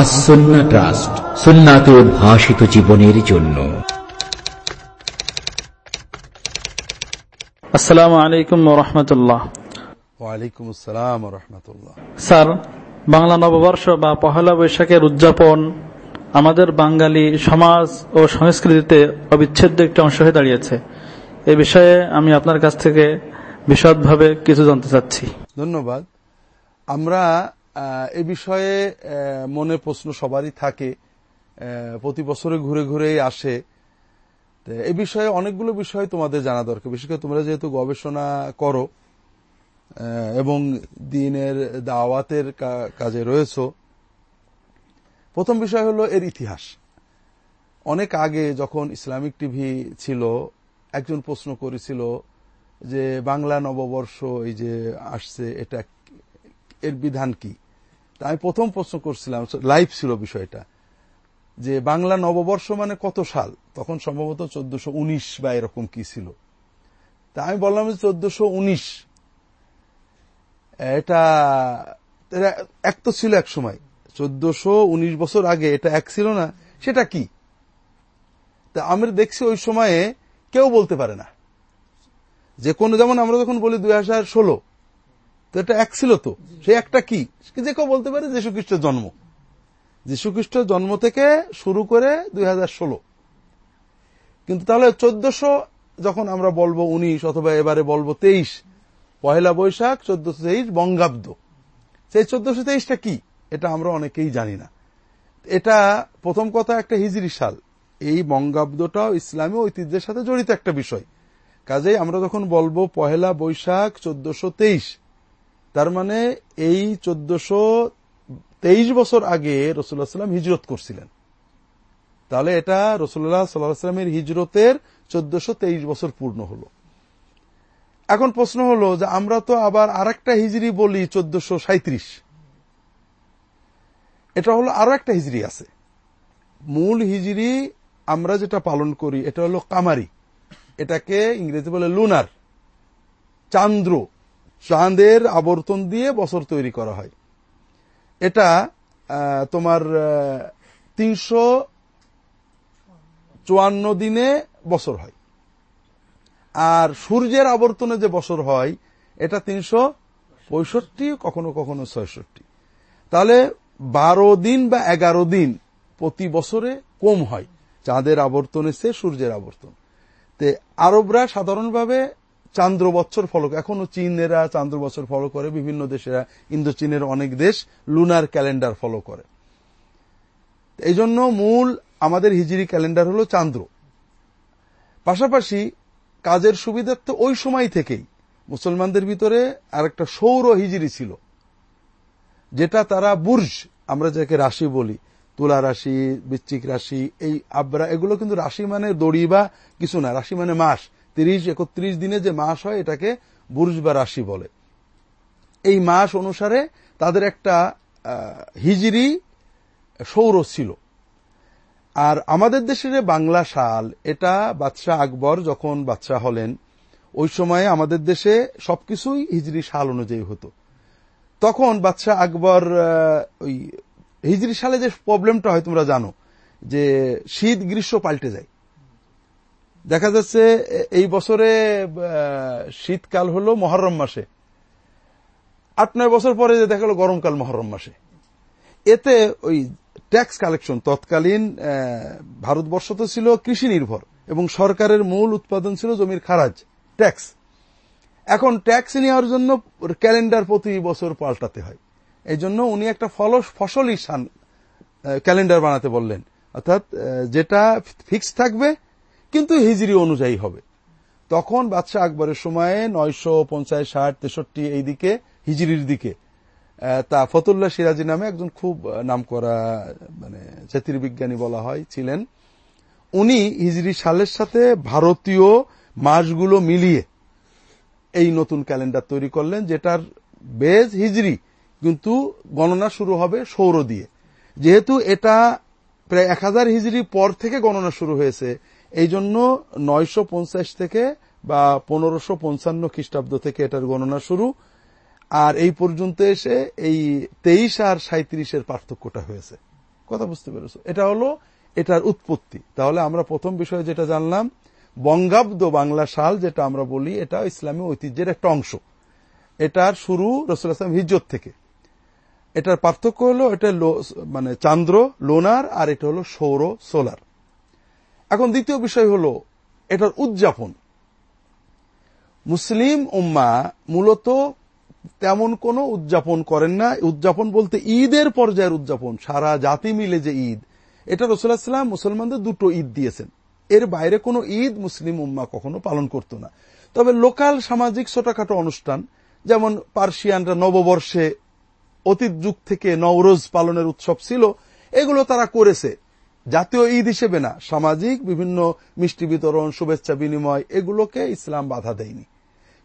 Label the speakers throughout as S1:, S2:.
S1: আসন্না trust সুন্নাতে উদ্ভাসিত জীবনের জন্য।
S2: আসসালামু আলাইকুম রহমতুল্লাহ।
S3: ওয়ালাইকুম আসসালাম রহমতুল্লাহ।
S2: স্যার বাংলা নববর্ষ বা পহেলা বৈশাখের উদযাপন আমাদের বাঙালি সমাজ ও সংস্কৃতিতে অবিচ্ছেদ্য একটি অংশ হয়ে দাঁড়িয়েছে। এ বিষয়ে আমি আপনার কাছ থেকে বিশদভাবে কিছু জানতে চাচ্ছি।
S3: ধন্যবাদ। আমরা এ বিষয়ে মনে প্রশ্ন সবারই থাকে। প্রতি বছরে ঘুরে ঘুরেই আসে। এই বিষয়ে অনেকগুলো বিষয় তোমাদের জানা দরকার। বিশেষ করে তোমরা যেহেতু গবেষণা করো এবং দিনের দাওয়াতের কাজে রয়েছো, প্রথম বিষয় হলো এর ইতিহাস। অনেক আগে যখন ইসলামিক টিভি ছিল, একজন প্রশ্ন করেছিল যে, বাংলা নববর্ষ এই যে আসছে, এটা এর বিধান কি? আমি প্রথম প্রশ্ন করছিলাম লাইভ ছিল বিষয়টা, যে বাংলা নববর্ষ মানে কত সাল? তখন সম্ভবত চোদ্দশো উনিশ বা এরকম কি ছিল। তা আমি বললাম যে চোদ্দশো উনিশ। এটা এক তো ছিল এক সময়। চোদ্দশো উনিশ বছর আগে এটা এক ছিল না, সেটা কি? তা আমরা দেখছি ওই সময়ে কেউ বলতে পারে না। যে কোনো, যেমন আমরা যখন বলি দুই হাজার ষোলো তো এটা এক ছিল তো। সে একটা কি? যে কেউ বলতে পারে যীশু খ্রিস্টের জন্ম। যীশু খ্রিস্টের জন্ম থেকে শুরু করে দুই হাজার ষোলো। কিন্তু তাহলে চোদ্দশো যখন আমরা বলব উনিশ অথবা এবারে বলব তেইশ, পহেলা বৈশাখ, চোদ্দশো তেইশ, বঙ্গাব্দ। সেই চোদ্দশো তেইশটা কি? এটা আমরা অনেকেই জানি না। এটা প্রথম কথা একটা হিজরি সাল। এই বঙ্গাব্দটাও ইসলামী ঐতিহ্যের সাথে জড়িত একটা বিষয়। কাজেই আমরা যখন বলব পহেলা বৈশাখ, চোদ্দশো তেইশ তার মানে এই চোদ্দশো তেইশ বছর আগে রসুল্লাহ সাল্লাম হিজরত করছিলেন। তাহলে এটা রসুল্লাহ সাল্লাহ সাল্লামের হিজরতের চোদ্দশো তেইশ বছর পূর্ণ হলো। এখন প্রশ্ন হলো যে আমরা তো আবার আরেকটা হিজরি বলি চোদ্দশো সাঁত্রিশ এটা হলো আরও একটা হিজরি আছে। মূল হিজরি আমরা যেটা পালন করি, এটা হলো কামারি। এটাকে ইংরেজি বলে লুনার, চান্দ্র। চাঁদের আবর্তন দিয়ে বছর তৈরি করা হয়। এটা তোমার তিনশো চুয়ান্ন দিনে বছর হয়। আর সূর্যের আবর্তনে যে বছর হয়, এটা তিনশো পঁয়ষট্টি, কখনো কখনো ছয়ষট্টি। তাহলে বারো দিন বা এগারো দিন প্রতি বছরে কম হয়। চাঁদের আবর্তনে সে সূর্যের আবর্তন। তে আরবরা সাধারণভাবে চান্দ্র বছর ফলো এখনও চীনেরা চান্দ্র বছর ফলো করে, বিভিন্ন দেশেরা ইন্দো চীনের অনেক দেশ লুনার ক্যালেন্ডার ফলো করে। এই জন্য মূল আমাদের হিজরি ক্যালেন্ডার হলো চান্দ্র। পাশাপাশি কাজের সুবিধার্থে ওই সময় থেকেই। মুসলমানদের ভিতরে আরেকটা সৌর হিজরি ছিল, যেটা তারা বুর্জ, আমরা যাকে রাশি বলি, তুলা রাশি, বৃশ্চিক রাশি, এই আবরা, এগুলো কিন্তু রাশি মানে দড়ি বা কিছু না, রাশি মানে মাস। তিরিশ, একত্রিশ দিনে যে মাস হয়, এটাকে বুর্জ বা রাশি বলে। এই মাস অনুসারে তাদের একটা হিজরি সৌর ছিল। আর আমাদের দেশের বাংলা সাল, এটা বাদশাহ আকবর যখন বাদশাহ হলেন, ওই সময়ে আমাদের দেশে সবকিছুই হিজরি সাল অনুযায়ী হতো। তখন বাদশাহ আকবর ওই হিজরি সালে যে প্রবলেমটা হয়, তোমরা জানো, যে শীত, গ্রীষ্ম পাল্টে যায়। দেখা যাচ্ছে এই বছরে শীতকাল হলো মহরম মাসে। আট, নয় বছর পরে যে দেখা গেল গরমকাল মহরম মাসে। এতে ওই ট্যাক্স কালেকশন তৎকালীন ভারতবর্ষ তো ছিল কৃষি নির্ভর এবং সরকারের মূল উৎপাদন ছিল জমির খারাজ ট্যাক্স এখন ট্যাক্স নেওয়ার জন্য ক্যালেন্ডার প্রতি বছর পাল্টাতে হয়। এই জন্য উনি একটা ফল ফসলই সান ক্যালেন্ডার বানাতে বললেন। অর্থাৎ যেটা ফিক্স থাকবে কিন্তু হিজরি অনুযায়ী হবে। তখন বাদশাহ আকবরের সময়ে নয়শো পঞ্চাশ ষাট তেষট্টি এই দিকে হিজরির দিকে তা ফতুল্লাহ সিরাজি নামে একজন খুব আহ, নামকরা মানে জ্যোতির্বিজ্ঞানী বলা হয় ছিলেন। উনি হিজরি সালের সাথে ভারতীয় মাসগুলো মিলিয়ে এই নতুন ক্যালেন্ডার তৈরি করলেন যেটার বেজ হিজরি কিন্তু গণনা শুরু হবে সৌর দিয়ে। যেহেতু এটা প্রায় এক হাজার হিজড়ি পর থেকে গণনা শুরু হয়েছে এই জন্য নয়শো পঞ্চাশ থেকে বা পনেরোশো পঞ্চান্ন খ্রিস্টাব্দ থেকে এটার গণনা শুরু। আর এই পর্যন্ত এসে এই তেইশ আর সাঁত্রিশের পার্থক্যটা হয়েছে। কথা বুঝতে পেরেছ? এটা হলো এটার উৎপত্তি। তাহলে আমরা প্রথম বিষয়ে যেটা জানলাম, বঙ্গাব্দ বাংলা সাল যেটা আমরা বলি, এটা ইসলামী ঐতিহ্যের একটা অংশ। এটার শুরু রসুল আসলাম হিজত থেকে। এটার পার্থক্য হলো, এটা মানে চান্দ্র, লোনার, আর এটা হলো সৌর, সোলার। এখন দ্বিতীয় বিষয় হলো, এটার উদযাপন। মুসলিম উম্মা মূলত তেমন কোন উদযাপন করেন না। উদযাপন বলতে ঈদের পর্যায়ের উদযাপন, সারা জাতি মিলে যে ঈদ। এটা রসুল্লাহাম মুসলমানদের দুটো ঈদ দিয়েছেন। এর বাইরে কোনো ঈদ মুসলিম উম্মা কখনো পালন করত না। তবে লোকাল সামাজিক ছোটখাটো অনুষ্ঠান, যেমন পার্সিয়ানরা নববর্ষে অতীত যুগ থেকে নওরোজ পালনের উৎসব ছিল, এগুলো তারা করেছে। জাতীয় ঈদ হিসেবে না, সামাজিক বিভিন্ন মিষ্টি বিতরণ, শুভেচ্ছা বিনিময়, এগুলোকে ইসলাম বাধা দেয়নি।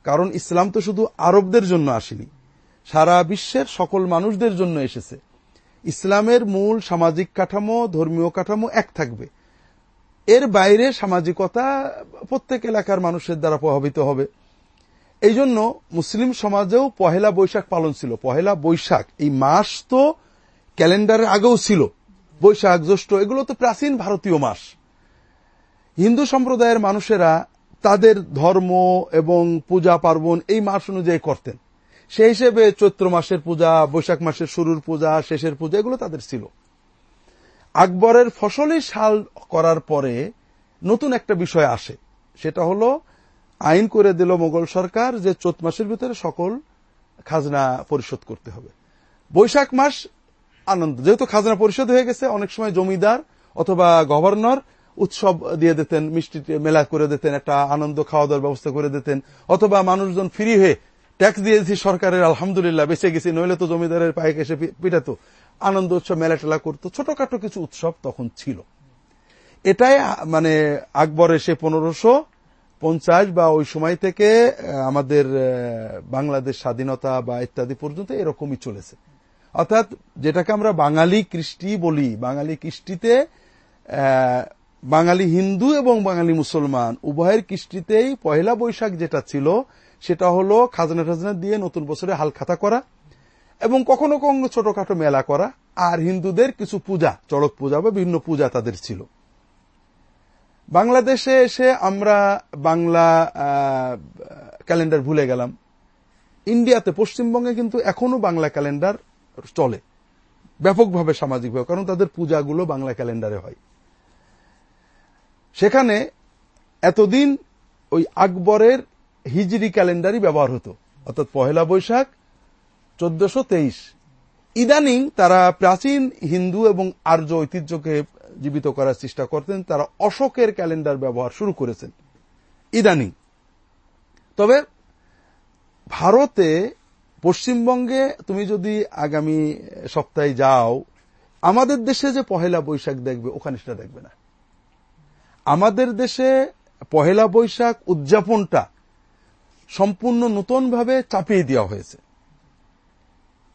S3: কারণ ইসলাম তো শুধু আরবদের জন্য আসেনি, সারা বিশ্বের সকল মানুষদের জন্য এসেছে। ইসলামের মূল সামাজিক কাঠামো, ধর্মীয় কাঠামো এক থাকবে। এর বাইরে সামাজিকতা প্রত্যেক এলাকার মানুষের দ্বারা প্রভাবিত হবে। এই জন্য মুসলিম সমাজেও পহেলা বৈশাখ পালন ছিল। পহেলা বৈশাখ, এই মাস তো ক্যালেন্ডারের আগেও ছিল। বৈশাখ, জ্যৈষ্ঠ, এগুলো তো প্রাচীন ভারতীয় মাস। হিন্দু সম্প্রদায়ের মানুষেরা তাদের ধর্ম এবং পূজা পার্বণ এই মাস অনুযায়ী করতেন। সেই হিসেবে চৈত্র মাসের পূজা, বৈশাখ মাসের শুরুর পূজা, শেষের পূজা, এগুলো তাদের ছিল। আকবরের ফসলি সাল করার পরে নতুন একটা বিষয় আসে। সেটা হলো, আইন করে দিল মোগল সরকার যে চৈত মাসের ভিতরে সকল খাজনা পরিশোধ করতে হবে। বৈশাখ মাস আনন্দ। যেহেতু খাজনা পরিশোধ হয়ে গেছে, অনেক সময় জমিদার অথবা গভর্নর উৎসব দিয়ে দিতেন, মিষ্টি মেলা করে দিতেন, একটা আনন্দ খাওয়া দাওয়ার ব্যবস্থা করে দিতেন, অথবা মানুষজন ফ্রি হয়ে ট্যাক্স দিয়েছি সরকারের, আলহামদুলিল্লাহ, বেঁচে গেছি, নইলে তো জমিদারের পায়ে এসে পিটাতো। আনন্দ উৎসব মেলা টেলা করতো। ছোটখাটো কিছু উৎসব তখন ছিল। এটাই মানে আকবর এসে পনেরোশো পঞ্চাশ বা ওই সময় থেকে আমাদের বাংলাদেশ স্বাধীনতা বা ইত্যাদি পর্যন্ত এরকমই চলেছে। অর্থাৎ যেটাকে আমরা বাঙালি কৃষ্টি বলি, বাঙালি কৃষ্টিতে বাঙালি হিন্দু এবং বাঙালি মুসলমান, উভয়ের কৃষ্টিতেই পয়লা বৈশাখ যেটা ছিল, সেটা হলো খাজনা টাজনা দিয়ে নতুন বছরে হাল খাতা করা এবং কখনো কখনো ছোটখাটো মেলা করা, আর হিন্দুদের কিছু পূজা, চড়ক পূজা বা বিভিন্ন পূজা তাদের ছিল। বাংলাদেশে এসে আমরা বাংলা ক্যালেন্ডার ভুলে গেলাম। ইন্ডিয়াতে, পশ্চিমবঙ্গে কিন্তু এখনও বাংলা ক্যালেন্ডার চলে। ব্যাপকভাবে সামাজিকভাবে কারণ তাদের পূজাগুলো বাংলা ক্যালেন্ডারে হয়। সেখানে এতদিন ওই আকবরের হিজরি ক্যালেন্ডারই ব্যবহার হতো। অর্থাৎ পহেলা বৈশাখ, চোদ্দশো তেইশ। ইদানিং তারা প্রাচীন হিন্দু এবং আর্য ঐতিহ্যকে জীবিত করার চেষ্টা করতেন। তারা অশোকের ক্যালেন্ডার ব্যবহার শুরু করেছেন। ইদানিং। তবে ভারতে পশ্চিমবঙ্গে তুমি যদি আগামী সপ্তাহে যাও, আমাদের দেশে যে পহেলা বৈশাখ দেখবে, ওখানে সেটা দেখবে না। আমাদের দেশে পহেলা বৈশাখ উদযাপনটা সম্পূর্ণ নতুনভাবে চাপিয়ে দেওয়া হয়েছে।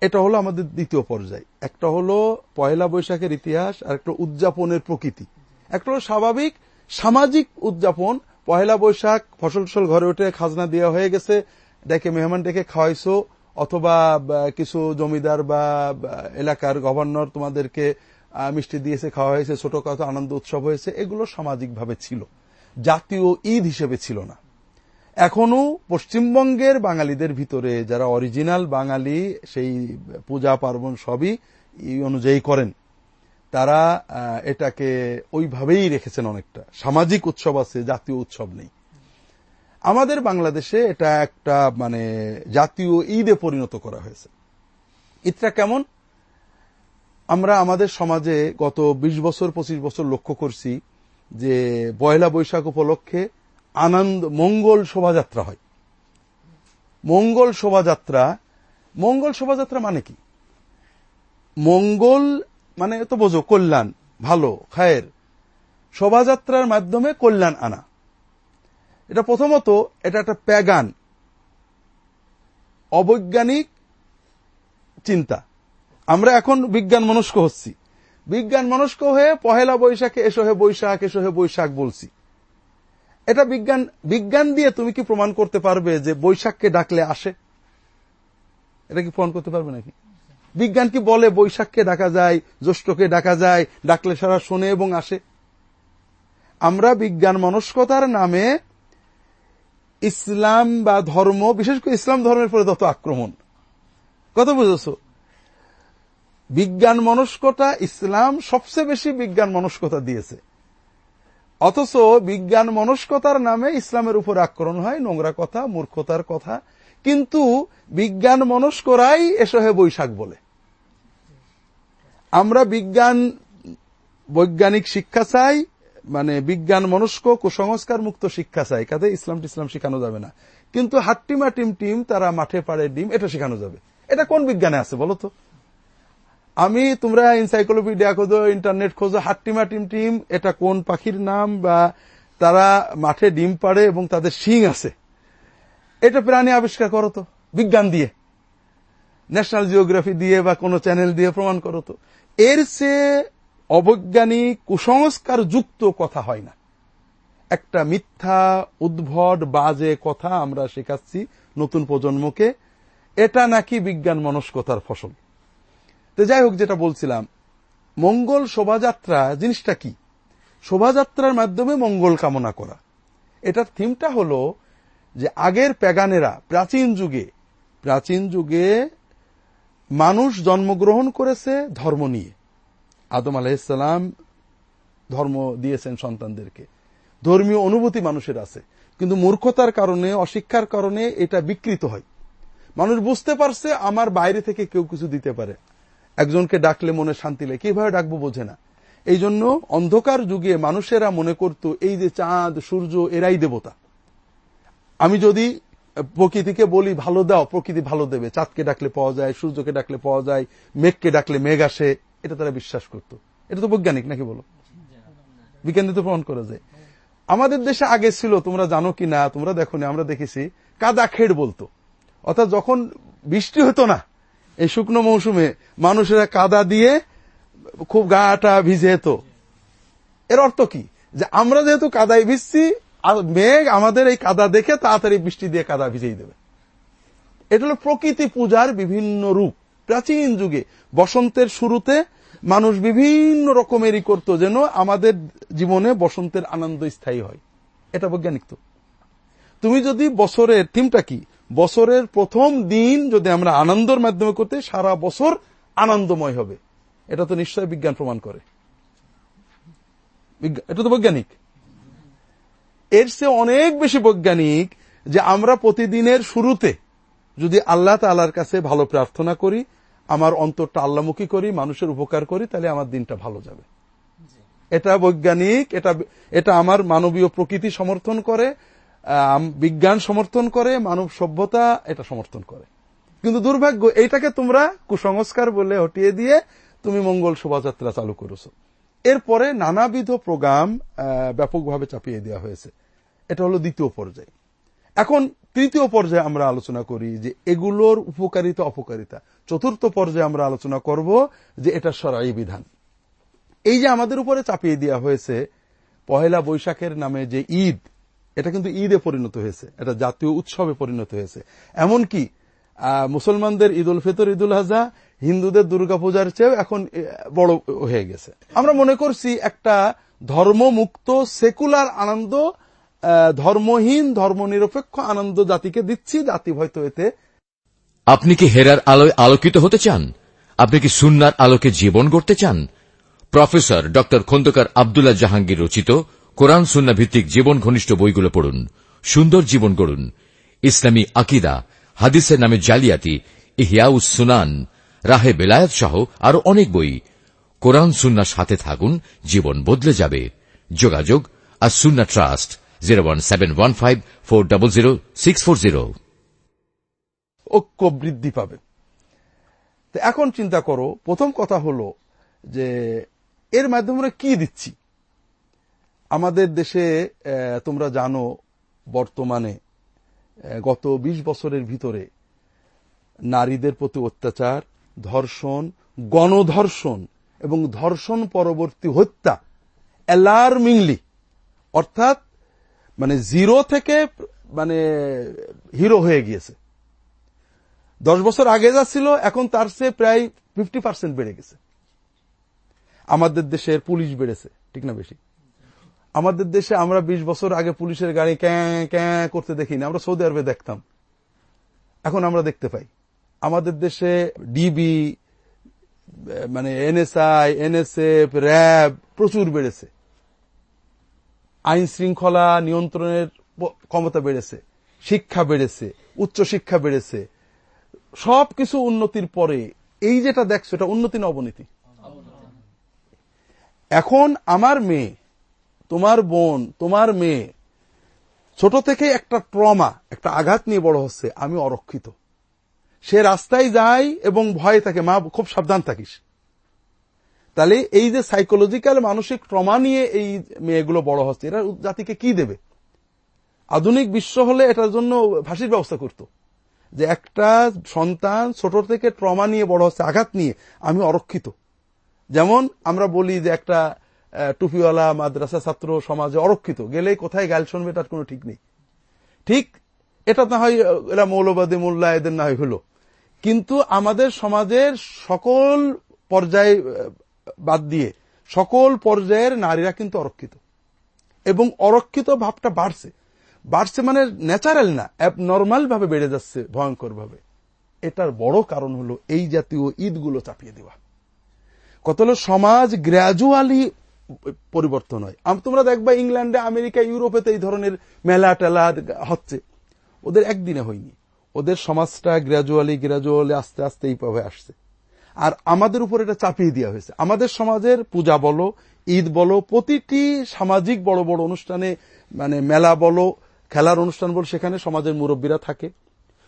S3: এটা হলো আমাদের দ্বিতীয় পর্যায়। একটা হলো পয়লা বৈশাখের ইতিহাস, আর একটা উদযাপনের প্রকৃতি। একটা হলো স্বাভাবিক সামাজিক উদযাপন। পয়লা বৈশাখ ফসল ফসল ঘরে উঠে খাজনা দেওয়া হয়ে গেছে। ডেকে মেহমান ডেকে খাওয়াইছো। অথবা কিছু জমিদার বা এলাকার গভর্নর তোমাদেরকে মিষ্টি দিয়েছে, খাওয়া হয়েছে, ছোটখাটো আনন্দ উৎসব হয়েছে, এগুলো সামাজিকভাবে ছিল। জাতীয় ঈদ হিসেবে ছিল না। এখনও পশ্চিমবঙ্গের বাঙালিদের ভিতরে যারা অরিজিনাল বাঙালি, সেই পূজা পার্বণ সবই অনুযায়ী করেন। তারা এটাকে ওইভাবেই রেখেছেন অনেকটা। সামাজিক উৎসব আছে, জাতীয় উৎসব নেই। আমাদের বাংলাদেশে এটা একটা মানে জাতীয় ঈদে পরিণত করা হয়েছে। ঈদটা কেমন? আমরা আমাদের সমাজে গত ২০ বছর ২৫ বছর লক্ষ্য করছি যে পয়লা বৈশাখ উপলক্ষে আনন্দ, মঙ্গল শোভাযাত্রা হয়। মঙ্গল শোভাযাত্রা মঙ্গল শোভাযাত্রা মানে কি? মঙ্গল মানে তো বোঝো, কল্যাণ, ভালো, খায়ের। শোভাযাত্রার মাধ্যমে কল্যাণ আনা। এটা প্রথমত, এটা একটা প্যাগান, অবৈজ্ঞানিক চিন্তা। আমরা এখন বিজ্ঞান মনস্ক হচ্ছি। বিজ্ঞান মনস্ক হয়ে পহেলা বৈশাখে এসো হে বৈশাখ, এসো হে বৈশাখ বলছি। এটা বিজ্ঞান বিজ্ঞান দিয়ে তুমি কি প্রমাণ করতে পারবে যে বৈশাখকে ডাকলে আসে? এটা কি প্রমাণ করতে পারবে নাকি? বিজ্ঞান কি বলে বৈশাখকে ডাকা যায়, জ্যৈষ্ঠকে ডাকা যায়, ডাকলে সারা শোনে এবং আসে? আমরা বিজ্ঞান মনস্কতার নামে ইসলাম বা ধর্ম, বিশেষ করে ইসলাম ধর্মের পরে তত আক্রমণ। কত বুঝেছ? বিজ্ঞান মনস্কতা, ইসলাম সবচেয়ে বেশি বিজ্ঞান মনস্কতা দিয়েছে। অথচ বিজ্ঞান মনস্কতার নামে ইসলামের উপর আক্রমণ হয়, নোংরা কথা, মূর্খতার কথা। কিন্তু বিজ্ঞান মনস্করাই এসহে বৈশাখ বলে। আমরা বিজ্ঞান, বৈজ্ঞানিক শিক্ষা চাই মানে বিজ্ঞান মনস্ক, কুসংস্কার মুক্ত শিক্ষা চাই। কাজে ইসলাম টিসলাম শেখানো যাবে না। কিন্তু হাট্টিমা টিম টিম, তারা মাঠে পাড়ে ডিম, এটা শেখানো যাবে। এটা কোন বিজ্ঞানে আছে বলো তো? আমি, তোমরা এনসাইক্লোপিডিয়া খোঁজো ইন্টারনেট খোঁজো, হাট্টিমা টিম টিম, এটা কোন পাখির নাম বা তারা মাঠে ডিম পাড়ে এবং তাদের শিং আছে? এটা প্রাণী আবিষ্কার করো তো, বিজ্ঞান দিয়ে। ন্যাশনাল জিওগ্রাফি দিয়ে বা কোনো চ্যানেল দিয়ে প্রমাণ করো তো। এর চেয়ে অবৈজ্ঞানিক কুসংস্কার যুক্ত কথা হয় না। একটা মিথ্যা, উদ্ভট, বাজে কথা আমরা শেখাচ্ছি নতুন প্রজন্মকে। এটা নাকি বিজ্ঞান মনস্কতার ফসল। তো যাই হোক, যেটা বলছিলাম, মঙ্গল শোভাযাত্রা জিনিসটা কি? শোভাযাত্রার মাধ্যমে মঙ্গল কামনা করা। এটার থিমটা হলো যে আগের প্যাগানেরা, প্রাচীন যুগে প্রাচীন যুগে মানুষ জন্মগ্রহণ করেছে ধর্ম নিয়ে। আদম আলাহিসাল্লাম ধর্ম দিয়েছেন সন্তানদেরকে। ধর্মীয় অনুভূতি মানুষের আছে, কিন্তু মূর্খতার কারণে, অশিক্ষার কারণে এটা বিকৃত হয়। মানুষ বুঝতে পারছে, আমার বাইরে থেকে কেউ কিছু দিতে পারে। একজনকে ডাকলে মনে শান্তি লাগে কীভাবে ডাকবো বোঝে না। এই জন্য অন্ধকার যুগে মানুষেরা মনে করত, এই যে চাঁদ, সূর্য, এরাই দেবতা। আমি যদি প্রকৃতিকে বলি, ভালো দাও, প্রকৃতি ভালো দেবে। চাঁদকে ডাকলে পাওয়া যায়, সূর্যকে ডাকলে পাওয়া যায়, মেঘকে ডাকলে মেঘ আসে। এটা তারা বিশ্বাস করত। এটা তো বৈজ্ঞানিক, নাকি বলো? বিজ্ঞান তো প্রমাণ করা যায়। আমাদের দেশে আগে ছিল, তোমরা জানো কি না, তোমরা দেখো না, আমরা দেখেছি, কাদা খেড় বলতো। অর্থাৎ যখন বৃষ্টি হতো না, এই শুকনো মৌসুমে মানুষেরা কাদা দিয়ে খুব গাটা ভিজে যেত। এর অর্থ কি? যে আমরা যেহেতু কাদায় ভিজছি, আর মেঘ আমাদের এই কাদা দেখে তাড়াতাড়ি বৃষ্টি দিয়ে কাদা ভিজেই দেবে। এটা হলো প্রকৃতি পূজার বিভিন্ন রূপ। প্রাচীন যুগে বসন্তের শুরুতে মানুষ বিভিন্ন রকমেরই করত যেন আমাদের জীবনে বসন্তের আনন্দ স্থায়ী হয়। এটা বৈজ্ঞানিক তো। তুমি যদি বছরের থিমটা কি? বছরের প্রথম দিন যদি আমরা আনন্দর মাধ্যমে করতে, সারা বছর আনন্দময় হবে। এটা তো নিশ্চয় বিজ্ঞান প্রমাণ করে। এটা তো বৈজ্ঞানিক। এর চেয়ে অনেক বেশি বৈজ্ঞানিক যে আমরা প্রতিদিনের শুরুতে যদি আল্লাহ তালার কাছে ভালো প্রার্থনা করি, আমার অন্তরটা আল্লামুখী করি, মানুষের উপকার করি, তাহলে আমার দিনটা ভালো যাবে। এটা বৈজ্ঞানিক, এটা এটা আমার মানবীয় প্রকৃতি সমর্থন করে বিজ্ঞান সমর্থন করে, মানব সভ্যতা এটা সমর্থন করে। কিন্তু দুর্ভাগ্য, এইটাকে তোমরা কুসংস্কার বলে হটিয়ে দিয়ে তুমি মঙ্গল শোভাযাত্রা চালু করেছ। এরপরে নানাবিধ প্রোগ্রাম ব্যাপকভাবে চাপিয়ে দেওয়া হয়েছে। এটা হলো দ্বিতীয় পর্যায়ে। এখন তৃতীয় পর্যায়ে আমরা আলোচনা করি যে এগুলোর উপকারিতা, অপকারিতা। চতুর্থ পর্যায়ে আমরা আলোচনা করব যে এটা সরাই বিধান। এই যে আমাদের উপরে চাপিয়ে দেওয়া হয়েছে, পহেলা বৈশাখের নামে যে ঈদ, এটা কিন্তু ঈদে পরিণত হয়েছে, এটা জাতীয় উৎসবে পরিণত হয়েছে। এমনকি মুসলমানদের ঈদ উল ফিতর ঈদ উল হাজা হিন্দুদের দুর্গাপূজার চেয়েও এখন বড় হয়ে গেছে। আমরা মনে করছি একটা ধর্মমুক্ত, সেকুলার আনন্দ ধর্মহীন, ধর্মনিরপেক্ষ, আনন্দ জাতিকে দিচ্ছি, জাতি হয়তো এতে।
S1: আপনি কি হেরার আলোয় আলোকিত হতে চান? আপনি কি সুন্নার আলোকে জীবন গড়তে চান? প্রফেসর ড. খন্দকার আবদুল্লাহ জাহাঙ্গীর রচিত কোরআন সুন্না ভিত্তিক জীবন ঘনিষ্ঠ বইগুলো পড়ুন। সুন্দর জীবন গড়ুন। ইসলামী আকিদা, হাদিসের নামে জালিয়াতি, ইহিয়াউস সুনান, রাহে বেলায়ত সহ আরও অনেক বই। কোরআন সুন্নার সাথে থাকুন, জীবন বদলে যাবে। যোগাযোগ আর সুন্না trust. Zero one seven one five four zero six four zero
S3: ঐক্য বৃদ্ধি পাবে। তো এখন চিন্তা করো, প্রথম কথা হলো যে এর মাধ্যমে কি দিচ্ছি? আমাদের দেশে তোমরা জানো, বর্তমানে গত ২০ বছরের ভিতরে নারীদের প্রতি অত্যাচার, ধর্ষণ, গণধর্ষণ এবং ধর্ষণ পরবর্তী হত্যা অ্যালার্মিংলি অর্থাৎ মানে জিরো থেকে মানে হিরো হয়ে গিয়েছে। দশ বছর আগে যা ছিল, এখন তার চেয়ে প্রায় ফিফটি পার্সেন্ট বেড়ে গেছে। আমাদের দেশের পুলিশ বেড়েছে, ঠিক না বেশি? আমাদের দেশে আমরা ২০ বছর আগে পুলিশের গাড়ি ক্যাঁ ক্যাঁ করতে দেখি না আমরা সৌদি আরবে দেখতাম। এখন আমরা দেখতে পাই। আমাদের দেশে ডিবি মানে এনএসআই, এনএসএফ, র্যাব প্রচুর বেড়েছে। আইন শৃঙ্খলা নিয়ন্ত্রণের ক্ষমতা বেড়েছে, শিক্ষা বেড়েছে উচ্চ শিক্ষা বেড়েছে, সবকিছু উন্নতির পরে এই যেটা দেখছ এটা উন্নতি না অবনতি? এখন আমার মেয়ে, তোমার বোন, তোমার মেয়ে, ছোট থেকে একটা ট্রমা, একটা আঘাত নিয়ে বড় হচ্ছে, আমি অরক্ষিত। সে রাস্তায় যায় এবং ভয়ে থাকে, মা, খুব সাবধান থাকিস। তাহলে এই যে সাইকোলজিক্যাল মানসিক ট্রমা নিয়ে এই মেয়েগুলো বড় হচ্ছে, এরা জাতিকে কি দেবে? আধুনিক বিশ্ব হলে এটার জন্য ফাঁসির ব্যবস্থা করত। যে একটা সন্তান ছোট থেকে ট্রমা নিয়ে বড় হচ্ছে, আঘাত নিয়ে আমি অরক্ষিত। যেমন আমরা বলি যে একটা টুপিওয়ালা মাদ্রাসা ছাত্র সমাজে অরক্ষিত। গেলে কোথায় গাল শুনবে তার কোনো ঠিক নেই। ঠিক এটা না হয়, এরা মৌলবাদী মোল্লা, এদের না হয় হলো। কিন্তু আমাদের সমাজের সকল পর্যায়ে বাদ দিয়ে, সকল পর্যায়ের নারীরা কিন্তু অরক্ষিত। এবং অরক্ষিত ভাবটা বাড়ছে। বাড়ছে মানে ন্যাচারাল না নর্মাল ভাবে বেড়ে যাচ্ছে ভয়ঙ্কর ভাবে এটার বড় কারণ হলো এই জাতীয় ঈদগুলো চাপিয়ে দেওয়া। কত হলো, সমাজ গ্র্যাজুয়ালি পরিবর্তন হয়। আমি, তোমরা দেখবা ইংল্যান্ডে, আমেরিকা, ইউরোপেতে এই ধরনের মেলা টেলা হচ্ছে। ওদের একদিনে হয়নি। ওদের সমাজটা গ্র্যাজুয়ালি গ্র্যাজুয়ালি আস্তে আস্তে এইভাবে আসছে। আর আমাদের উপর এটা চাপিয়ে দেওয়া হয়েছে। আমাদের সমাজের পূজা বলো, ঈদ বলো, প্রতিটি সামাজিক বড় বড় অনুষ্ঠানে মানে মেলা বলো, খেলার অনুষ্ঠান বলো, সেখানে সমাজের মুরব্বীরা থাকে,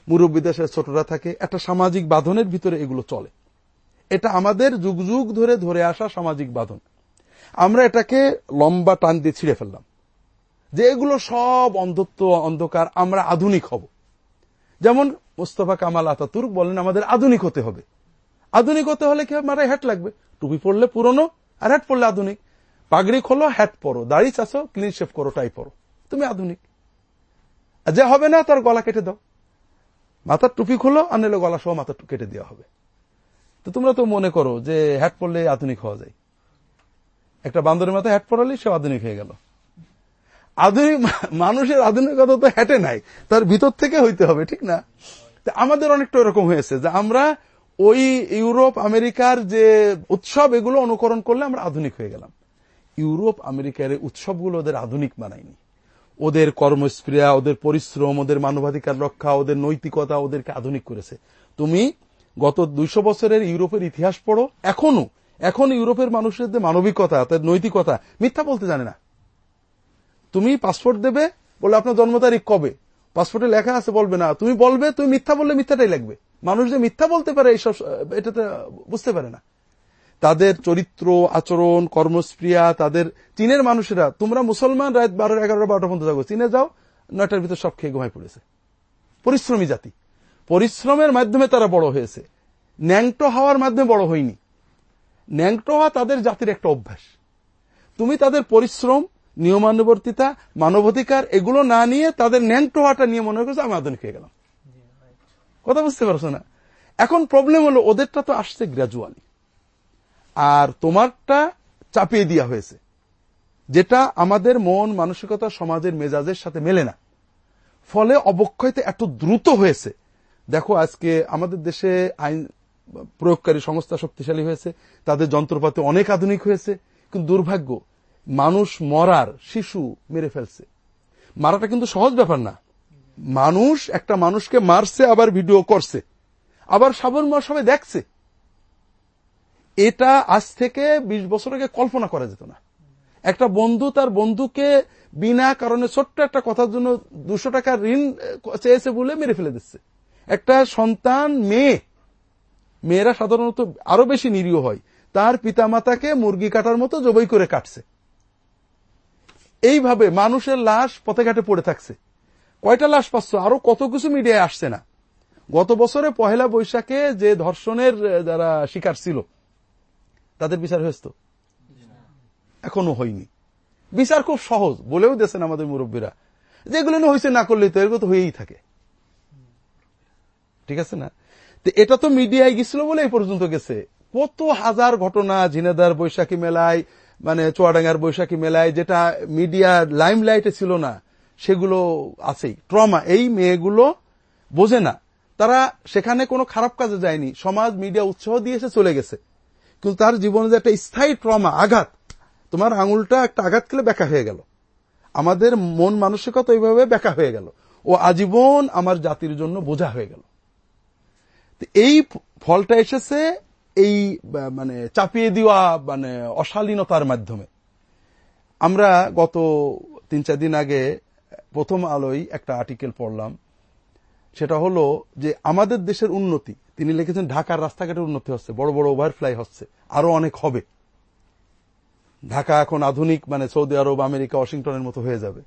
S3: মুরব্বীদের সাথে ছোটরা থাকে। একটা সামাজিক বাঁধনের ভিতরে এগুলো চলে। এটা আমাদের যুগ যুগ ধরে ধরে আসা সামাজিক বাঁধন। আমরা এটাকে লম্বা টান দিয়ে ছিঁড়ে ফেললাম। যে এগুলো সব অন্ধত্ব, অন্ধকার, আমরা আধুনিক হব। যেমন মোস্তফা কামাল আতাতুর্ক বলেন, আমাদের আধুনিক হতে হবে। আধুনিক হতে হলে কি মারাই হ্যাট লাগবে। টুপি পরলে পুরনো আর হ্যাট পরলে আধুনিক। পাগড়ি খোলো হ্যাট পরো। দাড়ি চাষো ক্লিন শেভ করো টাই পরো। তুমি আধুনিক। যে হবে না, তার গলা কেটে দাও। মাথার টুপি খোলো, আর নিলে গলা সহ মাথা কেটে দেওয়া হবে। তো তোমরা তো মনে করো যে হ্যাট পরলে আধুনিক হওয়া যায়। একটা বান্দরের মাথায় হ্যাট পরালে সে আধুনিক হয়ে গেল। আধুনিক মানুষের আধুনিকতা তো হ্যাটে নাই। তার ভিতর থেকে হইতে হবে, ঠিক না? আমাদের অনেকটা এরকম হয়েছে যে আমরা ওই ইউরোপ, আমেরিকার যে উৎসব, এগুলো অনুকরণ করলে আমরা আধুনিক হয়ে গেলাম। ইউরোপ, আমেরিকার উৎসবগুলো ওদের আধুনিক বানায়নি। ওদের কর্মস্প্রিয়া ওদের পরিশ্রম, ওদের মানবাধিকার রক্ষা, ওদের নৈতিকতা ওদেরকে আধুনিক করেছে। তুমি গত দুইশো বছরের ইউরোপের ইতিহাস পড়ো, এখনও, এখন ইউরোপের মানুষের যে মানবিকতা, তার নৈতিকতা, মিথ্যা বলতে জানে না। তুমি পাসপোর্ট দেবে, বলে আপনার জন্ম তারিখ কবে? পাসপোর্টে লেখা আছে, বলবে না। তুমি বলবে, তুমি মিথ্যা বললে মিথ্যাটাই লাগবে মানুষ যে মিথ্যা বলতে পারে এইসব এটাতে বুঝতে পারে না। তাদের চরিত্র, আচরণ কর্মস্প্রিয়া তাদের চীনের মানুষেরা, তোমরা মুসলমান রাত বারো এগারো বারোটা পর্যন্ত যাব চীনে যাও, নয়টার ভিতর সব খেয়ে ঘুমাই পড়েছে। পরিশ্রমী জাতি। পরিশ্রমের মাধ্যমে তারা বড় হয়েছে। ন্যাংটো হওয়ার মাধ্যমে বড় হয়নি। ন্যাংটো হওয়া তাদের জাতির একটা অভ্যাস। তুমি তাদের পরিশ্রম, নিয়মানুবর্তিতা, মানবাধিকার, এগুলো না নিয়ে তাদের ন্যাংটো হওয়াটা নিয়ে মনে করছে, আমি আধুনিক হয়ে গেলাম। কথা বুঝতে পারছ না? এখন প্রবলেম হলো, ওদেরটা তো আসছে গ্র্যাজুয়ালি আর তোমারটা চাপিয়ে দেওয়া হয়েছে। যেটা আমাদের মন, মানসিকতা, সমাজের মেজাজের সাথে মেলে না। ফলে অবক্ষয়তে এত দ্রুত হয়েছে। দেখো, আজকে আমাদের দেশে আইন প্রয়োগকারী সংস্থা শক্তিশালী হয়েছে। তাদের যন্ত্রপাতি অনেক আধুনিক হয়েছে। কিন্তু দুর্ভাগ্য, মানুষ মরার শিশু মেরে ফেলছে। মারাটা কিন্তু সহজ ব্যাপার না। মানুষ, একটা মানুষকে মারছে, আবার ভিডিও করছে। আবার সাবন সবাই দেখছে। এটা আজ থেকে ২০ বছর আগে কল্পনা করা যেত না। একটা বন্ধু তার বন্ধুকে বিনা কারণে ছোট্ট একটা কথার জন্য দুশো টাকা ঋণ চেয়েছে বলে মেরে ফেলে দিচ্ছে। একটা সন্তান, মেয়ে। মেয়েরা সাধারণত আরও বেশি নিরীহ হয়। তার পিতামাতাকে মুরগি কাটার মতো জবই করে কাটছে। এইভাবে মানুষের লাশ পথে ঘাটে পড়ে থাকছে। কয়টা লাশ পাচ্ছ? আরও কত কিছু মিডিয়ায় আসছে না। গত বছরে পহেলা বৈশাখে যে ধর্ষণের যারা শিকার ছিল, তাদের বিচার হয়েছে। এখনও হয়নি। বিচার খুব সহজ, বলেও দিয়েছেন আমাদের মুরব্বীরা। যেগুলো হয়েছে না করলে তো, এগুলো তো হয়েই থাকে। ঠিক আছে না? তো এটা তো মিডিয়ায় গেছিল বলে এই পর্যন্ত গেছে। কত হাজার ঘটনা ঝিনেদার বৈশাখী মেলায় মানে চুয়াডাঙ্গার বৈশাখী মেলায়, যেটা মিডিয়ার লাইমলাইটে ছিল না। সেগুলো আছেই। ট্রমা, এই মেয়েগুলো বোঝে না। তারা সেখানে কোনো খারাপ কাজে যায়নি। সমাজ, মিডিয়া উৎসাহ দিয়েছে চলে গেছে। কিন্তু তার জীবনে যে একটা স্থায়ী ট্রমা, আঘাত, তোমার আঙুলটা একটা আঘাত খেলে ব্যাখ্যা হয়ে গেল। আমাদের মন মানসিকতা এইভাবে ব্যাখ্যা হয়ে গেল। ও আজীবন আমার জাতির জন্য বোঝা হয়ে গেল। এই ফলটা এসেছে এই মানে চাপিয়ে দেওয়া মানে অশালীনতার মাধ্যমে। আমরা গত তিন চার দিন আগে প্রথম আলোয় একটা আর্টিকেল পড়লাম। সেটা হলো যে আমাদের দেশের উন্নতি, তিনি লিখেছেন ঢাকার রাস্তাঘাটের উন্নতি হচ্ছে, বড় বড় ওভারফ্লাই হচ্ছে, আরও অনেক হবে। ঢাকা এখন আধুনিক মানে সৌদি আরব, আমেরিকা, ওয়াশিংটনের মতো হয়ে যাবে।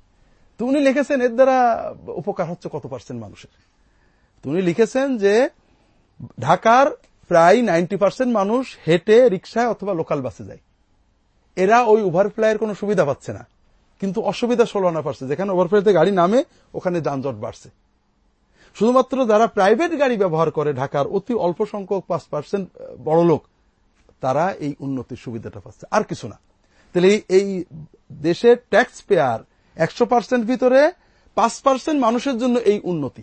S3: তো উনি লিখেছেন এর দ্বারা উপকার হচ্ছে কত পার্সেন্ট মানুষের? উনি লিখেছেন যে ঢাকার প্রায় নাইনটি পার্সেন্ট মানুষ হেঁটে রিক্সায় অথবা লোকাল বাসে যায়। এরা ওই ওভারফ্লাইয়ের কোনো সুবিধা পাচ্ছে না। কিন্তু অসুবিধা ষোলো আনা পারছে যেখানে ওভারফ্লাইতে গাড়ি নামে, ওখানে যানজট বাড়ছে। শুধুমাত্র যারা প্রাইভেট গাড়ি ব্যবহার করে ঢাকার অতি অল্প সংখ্যক পাঁচ পার্সেন্ট বড় লোক, তারা এই উন্নতির সুবিধাটা পাচ্ছে। আর কিছু না। তাহলে এই দেশের ট্যাক্স পেয়ার একশো পার্সেন্ট ভিতরে পাঁচ পার্সেন্ট মানুষের জন্য এই উন্নতি।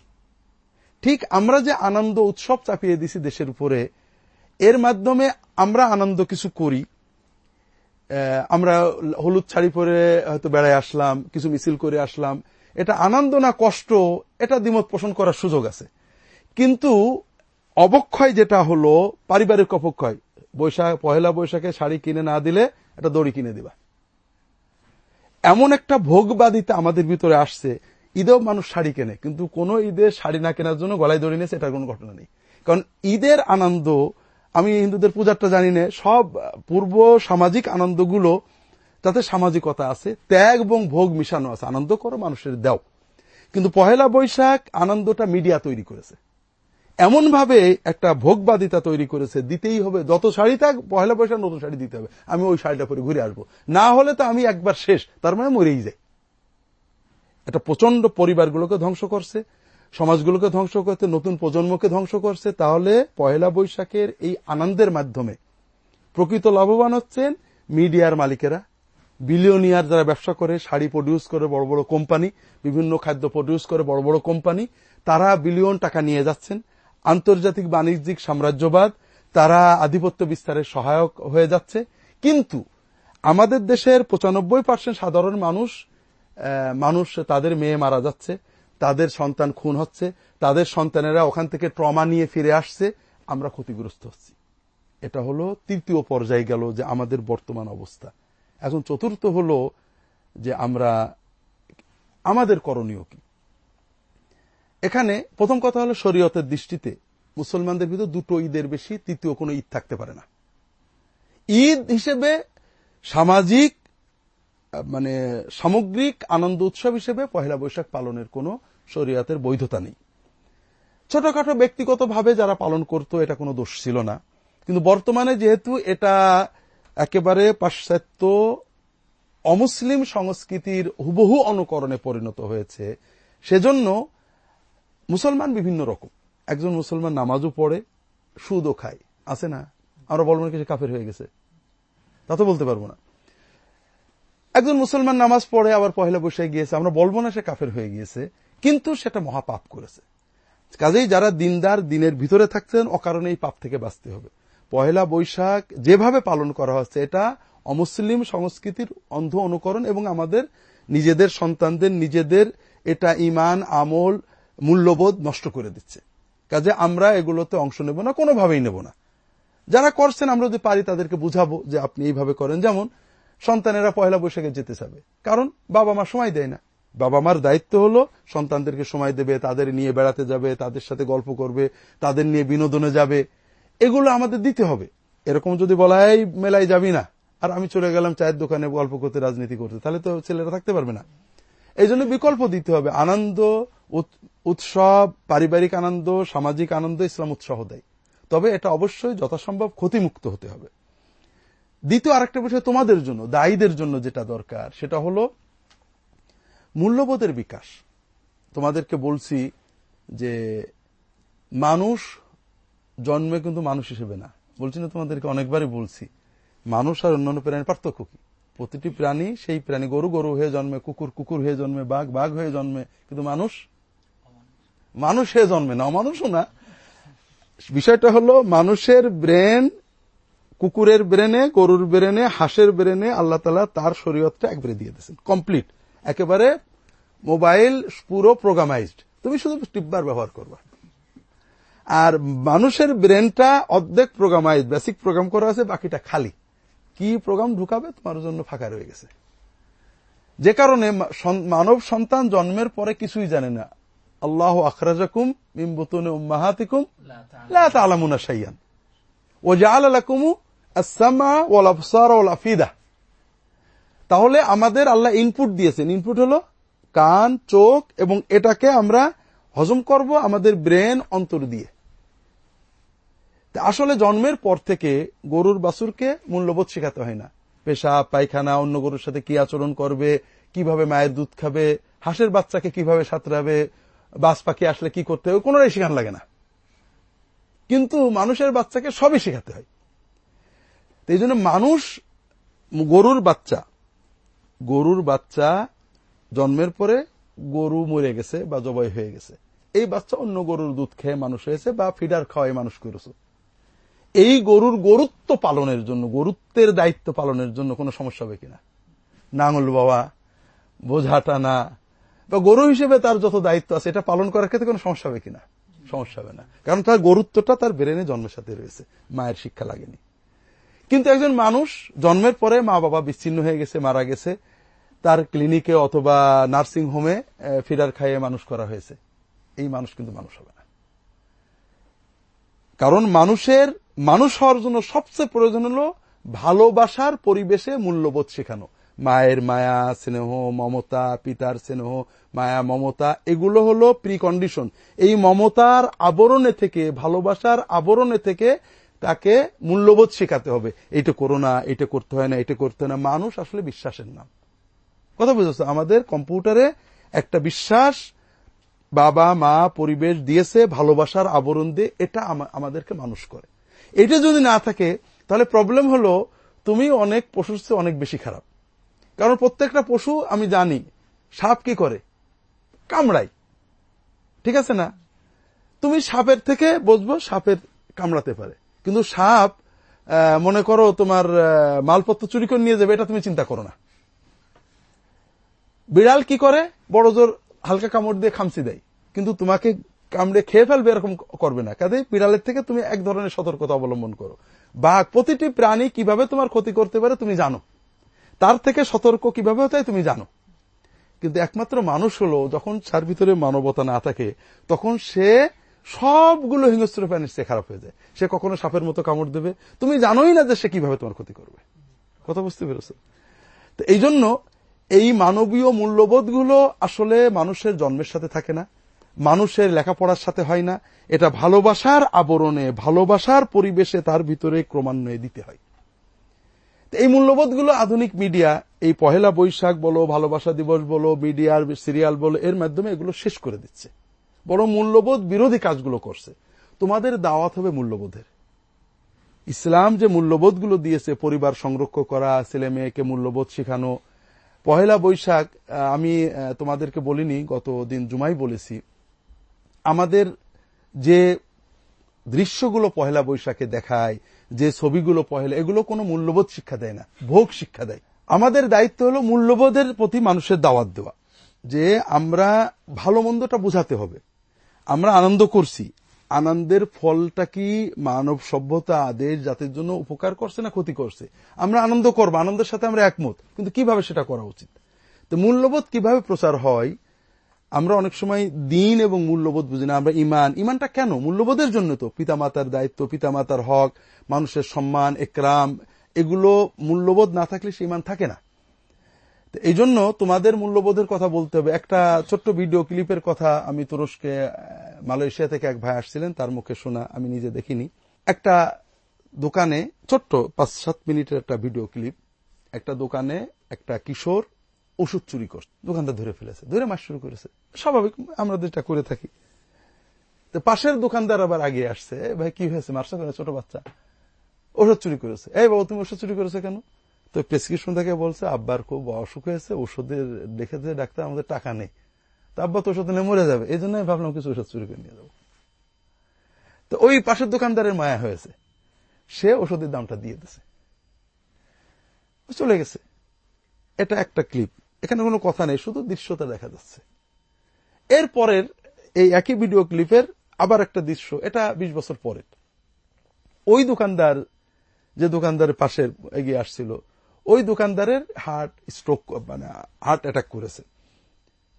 S3: ঠিক আমরা যে আনন্দ উৎসব চাপিয়ে দিছি দেশের উপরে, এর মাধ্যমে আমরা আনন্দ কিছু করি আমরা হলুদ শাড়ি পরে হয়তো বেড়ায় আসলাম, কিছু মিছিল করে আসলাম। এটা আনন্দ না কষ্ট, এটা দ্বিমত পোষণ করার সুযোগ আছে। কিন্তু অবক্ষয় যেটা হলো, পারিবারিক অপক্ষয় বৈশাখ, পহেলা বৈশাখে শাড়ি কিনে না দিলে এটা দড়ি কিনে দিবা। এমন একটা ভোগবাদিতে আমাদের ভিতরে আসছে। ঈদেও মানুষ শাড়ি কেনে, কিন্তু কোন ঈদে শাড়ি না কেনার জন্য গলায় দড়ি নিয়েছে, এটার কোনো ঘটনা নেই। কারণ ঈদের আনন্দ আমি হিন্দুদের পূজারটা জানি না, সব পূর্ব সামাজিক আনন্দগুলো তাতে সামাজিকতা আছে, ত্যাগ এবং ভোগ মিশানো আছে। আনন্দ করো, মানুষের দেও। কিন্তু পহেলা বৈশাখ আনন্দটা মিডিয়া তৈরি করেছে। এমন ভাবে একটা ভোগবাদিতা তৈরি করেছে, দিতেই হবে। যত শাড়ি থাক, পহেলা বৈশাখ নতুন শাড়ি দিতে হবে। আমি ওই শাড়িটা পরে ঘুরে আসব। না হলে তো আমি একবার শেষ, তার মানে মরেই যাই। একটা প্রচণ্ড পরিবারগুলোকে ধ্বংস করছে। সমাজগুলোকে ধ্বংস করছে নতুন প্রজন্মকে ধ্বংস করছে, তাহলে পয়লা বৈশাখের এই আনন্দের মাধ্যমে প্রকৃত লাভবান হচ্ছেন মিডিয়ার মালিকেরা। বিলিয়নিয়ার যারা ব্যবসা করে, শাড়ি প্রডিউস করে, বড় বড় কোম্পানি, বিভিন্ন খাদ্য প্রডিউস করে, বড় বড় কোম্পানি, তারা বিলিয়ন টাকা নিয়ে যাচ্ছেন। আন্তর্জাতিক বাণিজ্যিক সাম্রাজ্যবাদ, তারা আধিপত্য বিস্তারের সহায়ক হয়ে যাচ্ছে। কিন্তু আমাদের দেশের পঁচানব্বই পার্সেন্ট সাধারণ মানুষ মানুষ তাদের মেয়ে মারা যাচ্ছে। তাদের সন্তান খুন হচ্ছে, তাদের সন্তানেরা ওখান থেকে ট্রমা নিয়ে ফিরে আসছে, আমরা ক্ষতিগ্রস্ত হচ্ছি। এটা হলো তৃতীয় পর্যায়ে গেল যে আমাদের বর্তমান অবস্থা। এখন চতুর্থ হল যে আমরা, আমাদের করণীয় কি? এখানে প্রথম কথা হলো শরীয়তের দৃষ্টিতে মুসলমানদের ভিতর দুটো ঈদের বেশি, তৃতীয় কোনো ঈদ থাকতে পারে না। ঈদ হিসেবে সামাজিক মানে সামগ্রিক আনন্দ উৎসব হিসেবে পহেলা বৈশাখ পালনের কোন শরীয়তের বৈধতা নেই। ছোটখাটো ব্যক্তিগতভাবে যারা পালন করত, এটা কোনো দোষ ছিল না। কিন্তু বর্তমানে যেহেতু এটা একেবারে পাশ্চাত্য অমুসলিম সংস্কৃতির হুবহু অনুকরণে পরিণত হয়েছে, সেজন্য মুসলমান বিভিন্ন রকম। একজন মুসলমান নামাজও পড়ে, সুদও খায়। আছে না? আমরা বলব কিছু কাফের হয়ে গেছে। তা তো বলতে পারব না। একজন মুসলমান নামাজ পড়ে, আবার পহেলা বৈশাখ গিয়েছে, আমরা বলব না সে কাফের হয়ে গিয়েছে, কিন্তু সেটা মহাপাপ করেছে। কাজেই যারা দিনদার, দিনের ভিতরে থাকছেন অকারণে এই পাপ থেকে বাঁচতে হবে। পহেলা বৈশাখ যেভাবে পালন করা হচ্ছে, এটা অমুসলিম সংস্কৃতির অন্ধ অনুকরণ এবং আমাদের নিজেদের সন্তানদের নিজেদের এটা ইমান আমল, মূল্যবোধ নষ্ট করে দিচ্ছে। কাজে আমরা এগুলোতে অংশ নেব না, কোনোভাবেই নেব না। যারা করছেন, আমরা যদি পারি তাদেরকে বুঝাবো যে আপনি এইভাবে করেন। যেমন সন্তানেরা পয়লা বৈশাখে যেতে চাবে। কারণ বাবা মা সময় দেয় না। বাবা মার দায়িত্ব হলো সন্তানদেরকে সময় দেবে, তাদের নিয়ে বেড়াতে যাবে, তাদের সাথে গল্প করবে, তাদের নিয়ে বিনোদনে যাবে। এগুলো আমাদের দিতে হবে। এরকম যদি বলা হয় মেলায় যাবি না, আর আমি চলে গেলাম চায়ের দোকানে গল্প করতে, রাজনীতি করতে, তাহলে তো ছেলেরা থাকতে পারবে না। এই জন্য বিকল্প দিতে হবে। আনন্দ উৎসব, পারিবারিক আনন্দ, সামাজিক আনন্দ, ইসলাম উৎসাহ দেয়। তবে এটা অবশ্যই যথাসম্ভব ক্ষতিমুক্ত হতে হবে। দ্বিতীয় আরেকটা বিষয় তোমাদের জন্য, দায়ীদের জন্য যেটা দরকার, সেটা হলো মূল্যবোধের বিকাশ। তোমাদেরকে বলছি যে মানুষ জন্মে কিন্তু মানুষ হিসেবে না। বলছি না তোমাদেরকে, অনেকবারই বলছি, মানুষ আর অন্যান্য প্রাণীর পার্থক্য কি? প্রতিটি প্রাণী, সেই প্রাণী গরু গরু হয়ে জন্মে, কুকুর কুকুর হয়ে জন্মে, বাঘ বাঘ হয়ে জন্মে, কিন্তু মানুষ মানুষ হয়ে জন্মে না, অমানুষও না। বিষয়টা হলো মানুষের ব্রেন কুকুরের ব্রেনে, গরুর ব্রেনে, হাঁসের ব্রেনে আল্লাহ তালা তার শরীয়তটা একবারে দিয়ে দিয়েছেন। কমপ্লিট একেবারে মোবাইল পুরো প্রোগ্রামাইজড তুমি শুধু টিপবার ব্যবহার করবা। আর মানুষের ব্রেনটা অর্ধেক প্রোগ্রামাইজ বেসিক প্রোগ্রাম করা আছে, বাকিটা খালি। কি প্রোগ্রাম ঢুকাবে? তোমার জন্য ফাঁকা রয়ে গেছে। যে কারণে মানব সন্তান জন্মের পরে কিছুই জানে না। আল্লাহ আখরাজাকুম মিমবতুনে উম্মাহাতিকুম লা তালামুনা সাইয়ান ও জাল আলাকুমু আসামা তাহলে আমাদের আল্লাহ ইনপুট দিয়েছেন। ইনপুট হলো কান, চোখ এবং এটাকে আমরা হজম করব আমাদের ব্রেন অন্তর দিয়ে। আসলে জন্মের পর থেকে গরুর বাসুরকে মূল্যবোধ শেখাতে হয় না। পেশা, পায়খানা, অন্য গরুর সাথে কি আচরণ করবে, কীভাবে মায়ের দুধ খাবে, হাঁসের বাচ্চাকে কীভাবে সাঁতরাবে, বাস পাখি আসলে কি করতে হবে, কোনোটাই শেখান লাগে না। কিন্তু মানুষের বাচ্চাকে সবই শেখাতে হয়। এই জন্য মানুষ গরুর বাচ্চা গরুর বাচ্চা জন্মের পরে গরু মরে গেছে বা জবাই হয়ে গেছে। এই বাচ্চা অন্য গরুর দুধ খেয়ে মানুষ হয়েছে বা ফিডার খাওয়াই মানুষ করেছে। এই গরুর গরুত্ব পালনের জন্য, গরুত্বের দায়িত্ব পালনের জন্য কোনো সমস্যা হবে কিনা? নাঙল বাবা বোঝা টানা, বা গরু হিসেবে তার যত দায়িত্ব আছে, এটা পালন করার ক্ষেত্রে কোনো সমস্যা হবে কিনা? সমস্যা হবে না। কারণ তার গরুত্বটা তার ব্রেনে জন্মের সাথে রয়েছে। মায়ের শিক্ষা লাগেনি। কিন্তু একজন মানুষ জন্মের পরে মা বাবা বিচ্ছিন্ন হয়ে গেছে, মারা গেছে, তার ক্লিনিকে অথবা নার্সিং হোমে ফিডার খাইয়ে মানুষ করা হয়েছে। এই মানুষ কিন্তু মানুষ হবে না। কারণ মানুষের, মানুষ হওয়ার জন্য সবচেয়ে প্রয়োজন হল ভালোবাসার পরিবেশে মূল্যবোধ শেখানো। মায়ের মায়া, স্নেহ, মমতা, পিতার স্নেহ, মায়া, মমতা, এগুলো হলো প্রিকন্ডিশন এই মমতার আবরণে থেকে, ভালোবাসার আবরণে থেকে তাকে মূল্যবোধ শেখাতে হবে। এইটা করো না এটা করতে হয় না এটা করতে না। মানুষ আসলে বিশ্বাসের নাম। কথা বুঝেছ আমাদের কম্পিউটারে একটা বিশ্বাস বাবা, মা, পরিবেশ দিয়েছে ভালোবাসার আবরণ দিয়ে, এটা আমাদেরকে মানুষ করে। এটা যদি না থাকে, তাহলে প্রবলেম হলো তুমি অনেক পশুর চেয়ে অনেক বেশি খারাপ। কারণ প্রত্যেকটা পশু, আমি জানি, সাপ কি করে? কামড়াই ঠিক আছে না? তুমি সাপের থেকে বসবো, সাপের কামড়াতে পারে। কিন্তু সাপ মনে করো তোমার মালপত্র চুরি করে নিয়ে যাবে, এটা তুমি চিন্তা করো না। বিড়াল কি করে? বড় জোর হালকা কামড় দিয়ে খামচি দেয়। কিন্তু তোমাকে কামড়ে খেয়ে ফেলবে এরকম করবে না। কাজে বিড়ালের থেকে তুমি এক ধরনের সতর্কতা অবলম্বন করো। বা প্রতিটি প্রাণী কীভাবে তোমার ক্ষতি করতে পারে তুমি জানো। তার থেকে সতর্ক কীভাবে হতে তুমি জানো। কিন্তু একমাত্র মানুষ হলো, যখন তার ভিতরে মানবতা না থাকে, তখন সে সবগুলো হিংস্র প্রাণীর সে খারাপ হয়ে যায়। সে কখনো সাপের মতো কামড় দেবে। তুমি জানোই না যে সে কীভাবে তোমার ক্ষতি করবে। কথা বুঝতে পেরেছ? তো এই জন্য এই মানবীয় মূল্যবোধগুলো আসলে মানুষের জন্মের সাথে থাকে না। মানুষের লেখাপড়ার সাথে হয় না। এটা ভালোবাসার আবরণে, ভালোবাসার পরিবেশে তার ভিতরে ক্রমান্বয়ে দিতে হয়। এই মূল্যবোধগুলো আধুনিক মিডিয়া, এই পহেলা বৈশাখ বলো, ভালোবাসা দিবস বলো, মিডিয়ার সিরিয়াল বলো, এর মাধ্যমে এগুলো শেষ করে দিচ্ছে। বড় মূল্যবোধ বিরোধী কাজগুলো করছে। তোমাদের দাওয়াত হবে মূল্যবোধের। ইসলাম যে মূল্যবোধগুলো দিয়েছে, পরিবার সংরক্ষণ করা, ছেলে মেয়েকে মূল্যবোধ শেখানো, পহেলা বৈশাখ আমি তোমাদেরকে বলিনি, গত দিন জুমাই বলেছি, আমাদের যে দৃশ্যগুলো পহেলা বৈশাখে দেখায়, যে ছবিগুলো পহেলা, এগুলো কোনো মূল্যবোধ শিক্ষা দেয় না, ভোগ শিক্ষা দেয়। আমাদের দায়িত্ব হলো মূল্যবোধের প্রতি মানুষের দাওয়াত দেওয়া, যে আমরা ভালো মন্দটা বুঝাতে হবে। আমরা আনন্দ করছি। আনন্দের ফলটা কি মানব সভ্যতা, আদেশ, জাতির জন্য উপকার করছে না ক্ষতি করছে? আমরা আনন্দ করব, আনন্দের সাথে আমরা একমত, কিন্তু কীভাবে সেটা করা উচিত? তো মূল্যবোধ কীভাবে প্রচার হয়? আমরা অনেক সময় দিন এবং মূল্যবোধ বুঝি না, আমরা ইমান। ইমানটা কেন? মূল্যবোধের জন্য তো। পিতামাতার দায়িত্ব, পিতামাতার হক, মানুষের সম্মান, একরাম, এগুলো মূল্যবোধ না থাকলে সে ইমান থাকে না। এই জন্য তোমাদের মূল্যবোধের কথা বলতে হবে। একটা ছোট্ট ভিডিও ক্লিপের কথা আমি তুরস্কে মালয়েশিয়া থেকে এক ভাই আসছিলেন, তার মুখে শোনা আমি নিজে দেখিনি। একটা দোকানে, ছোট্ট পাঁচ সাত মিনিটের একটা ভিডিও ক্লিপ। একটা দোকানে একটা কিশোর ওষুধ চুরি করছে দোকানদার ধরে ফেলেছে, ধরে মাস শুরু করেছে। স্বাভাবিক, আমরা যেটা করে থাকি। তো পাশের দোকানদার আবার আগে আসছে, "এ ভাই, কি হয়েছে? কেন? ছোট বাচ্চা। ওষুধ চুরি করেছে। এই বাবু, তুমি ওষুধ চুরি করেছে কেন? তো প্রেসক্রিপশন থেকে বলছে, আব্বার খুব অসুখ হয়েছে, ওষুধের দেখেছে ডাক্তার আমাদের টাকা নেই। তো আব্বা তো ওষুধ নিয়ে মরে যাবে, এই জন্য ভাবলাম কিছু ওষুধ চুরি করে নিয়ে যাব। তো ওই পাশের দোকানদারের মায়া হয়েছে। সে ওষুধের দামটা দিয়ে দিছে। চলে গেছে। এটা একটা ক্লিপ এখানে কোনো কথা নেই, শুধু দৃশ্যটা দেখা যাচ্ছে। এরপরের এই একই ভিডিও ক্লিপের আবার একটা দৃশ্য, এটা ২০ বছর পরের। ওই দোকানদার, যে দোকানদারের পাশে এগিয়ে আসছিল ওই দোকানদারের হার্ট স্ট্রোক মানে হার্ট অ্যাটাক করেছে।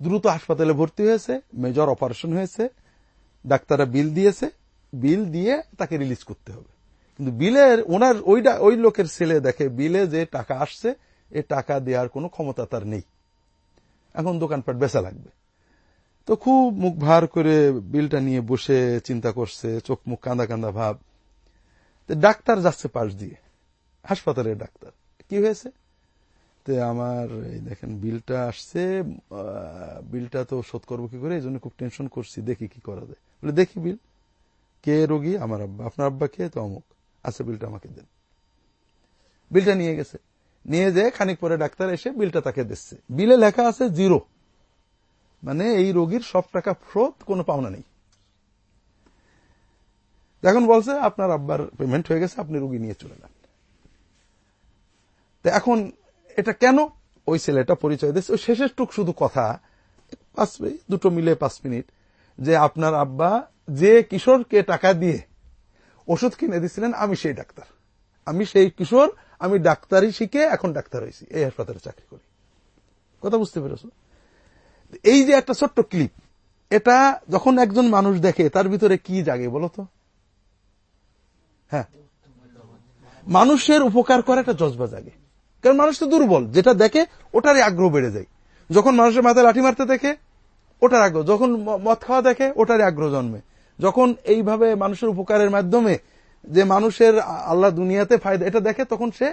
S3: দ্রুত হাসপাতালে ভর্তি হয়েছে মেজর অপারেশন হয়েছে, ডাক্তাররা বিল দিয়েছে বিল দিয়ে তাকে রিলিজ করতে হবে। কিন্তু বিলের ওনার ওইটা ওই লোকের ছেলে দেখে বিলে যে টাকা আসছে, এ টাকা দেওয়ার কোনো ক্ষমতা তার নেই। এখন দোকানপাট বেচা লাগবে। তো খুব মুখ ভার করে বিলটা নিয়ে বসে চিন্তা করছে, চোখ মুখ কাঁদা কান্দা ভাব। ডাক্তার যাচ্ছে পাশ দিয়ে, হাসপাতালের ডাক্তার। কি হয়েছে? তো আমার, এই দেখেন, বিলটা আসছে বিলটা তো শোধ করব কি করে? এই জন্য খুব টেনশন করছি, দেখি কি করা যায়। বলে, দেখি বিল, কে রোগী? আমার আব্বা, আপনার আব্বা কে? তো অমুক আচ্ছা বিলটা আমাকে দেন। বিলটা নিয়ে গেছে। নিয়ে যেয়ে খানিক পরে ডাক্তার এসে বিলটা তাকে দিচ্ছে। বিলে লেখা আছে জিরো। মানে এই রোগীর সব টাকা ফ্রোত, কোনো পাওনা নেই। এখন বলছে, আপনার আব্বার পেমেন্ট হয়ে গেছে, আপনি রুগী নিয়ে চলে যান। তো এখন এটা কেন? ওই ছেলেটা পরিচয় দিচ্ছে ওই শেষের টুক শুধু কথা। পাঁচ মিনিট, দুটো মিলে পাঁচ মিনিট। যে আপনার আব্বা যে কিশোরকে টাকা দিয়ে ওষুধ কিনে দিছিলেন আমি সেই ডাক্তার। আমি সেই কিশোর আমি ডাক্তারি শিখে এখন ডাক্তার হয়েছি এই হাসপাতালে চাকরি করি। কথা বুঝতে পেরেছ? এই যে একটা ছোট্ট ক্লিপ এটা যখন একজন মানুষ দেখে তার ভিতরে কি জাগে বলো তো? হ্যাঁ। মানুষের উপকার করা একটা জজবা জাগে। কারণ মানুষ তো দুর্বল, যেটা দেখে ওটারই আগ্রহ বেড়ে যায়। যখন মানুষের মাথায় লাঠি মারতে দেখে, ওটার আগ্রহ। যখন মদ খাওয়া দেখে, ওটারই আগ্রহ জন্মে। যখন এইভাবে মানুষের উপকারের মাধ্যমে যে মানুষের আল্লাহ দুনিয়াতে ফায়দা, এটা দেখে, তখন সে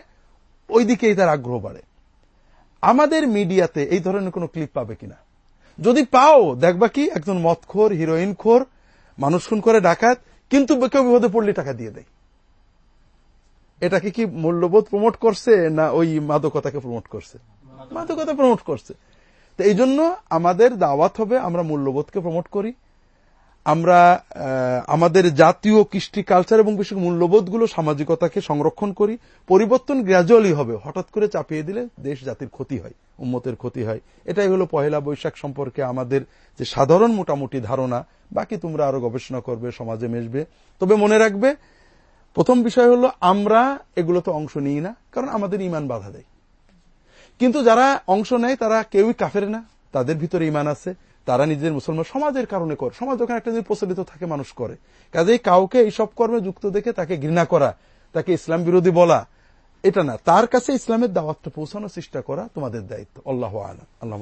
S3: ওই দিকেই তার আগ্রহ বাড়ে। আমাদের মিডিয়াতে এই ধরনের কোনো ক্লিপ পাবে কিনা? যদি পাও, দেখবা কি, একজন মদখোর হিরোইন খোর মানুষ খুন করে ডাকাত, কিন্তু কেউ বিপদে পড়লে টাকা দিয়ে দেয়। এটাকে কি মূল্যবোধ প্রমোট করছে না ওই মাদকতাকে প্রমোট করছে? মাদকতা প্রমোট করছে। তো এই জন্য আমাদের দাওয়াত হবে আমরা মূল্যবোধকে প্রমোট করি। আমরা আমাদের জাতীয় কৃষ্টি কালচার এবং বিশেষ মূল্যবোধগুলো সামাজিকতাকে সংরক্ষণ করি। পরিবর্তন গ্র্যাজুয়ালি হবে। হঠাৎ করে চাপিয়ে দিলে দেশ জাতির ক্ষতি হয়, উম্মতের ক্ষতি হয়। এটাই হলো পহেলা বৈশাখ সম্পর্কে আমাদের যে সাধারণ মোটামুটি ধারণা। বাকি তোমরা আরও গবেষণা করবে, সমাজে মেশবে। তবে মনে রাখবে প্রথম বিষয় হলো, আমরা এগুলোতে অংশ নিই না, কারণ আমাদের ইমান বাধা দেয়। কিন্তু যারা অংশ নেয়, তারা কেউই কাফের না। তাদের ভিতরে ইমান আছে। তারা নিজেদের মুসলমান সমাজের কারণে করে। সমাজ ওখানে একটা জিনিস প্রচলিত থাকে, মানুষ করে। কাজেই কাউকে এইসব কর্মে যুক্ত দেখে তাকে ঘৃণা করা, তাকে ইসলাম বিরোধী বলা, এটা না। তার কাছে ইসলামের দাওয়াতটা পৌঁছানোর চেষ্টা করা তোমাদের দায়িত্ব। আল্লাহ আল্লাহ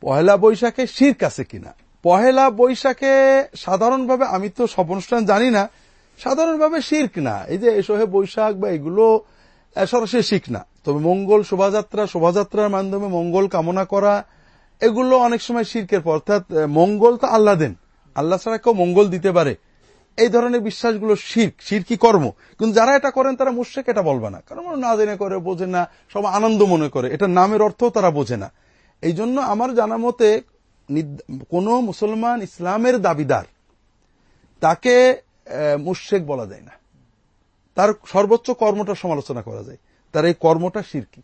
S3: পহেলা বৈশাখে শির কাছে কিনা? পহেলা বৈশাখে সাধারণভাবে আমি তো সব অনুষ্ঠান জানি না সাধারণভাবে শির্ক না। এই যে এসহে বৈশাখ বা এগুলো সরাসরি শিখ না। তবে মঙ্গল শোভাযাত্রা, শোভাযাত্রার মাধ্যমে মঙ্গল কামনা করা, এগুলো অনেক সময় শির্কের পর। অর্থাৎ মঙ্গল তো আল্লাহ দেন। আল্লাহ ছাড়া কেউ মঙ্গল দিতে পারে। এই ধরনের বিশ্বাসগুলো শির্ক শিরকি কর্ম। কিন্তু যারা এটা করেন, তারা মুর্শেক এটা বলবে না। কারণ না জেনে করে, বোঝে না, সব আনন্দ মনে করে। এটা নামের অর্থ তারা বোঝে না। এই জন্য আমার জানা মতে কোনো মুসলমান ইসলামের দাবিদার, তাকে মুশেক বলা যায় না। তার সর্বোচ্চ কর্মটা সমালোচনা করা যায়। তার এই কর্মটা শিরকি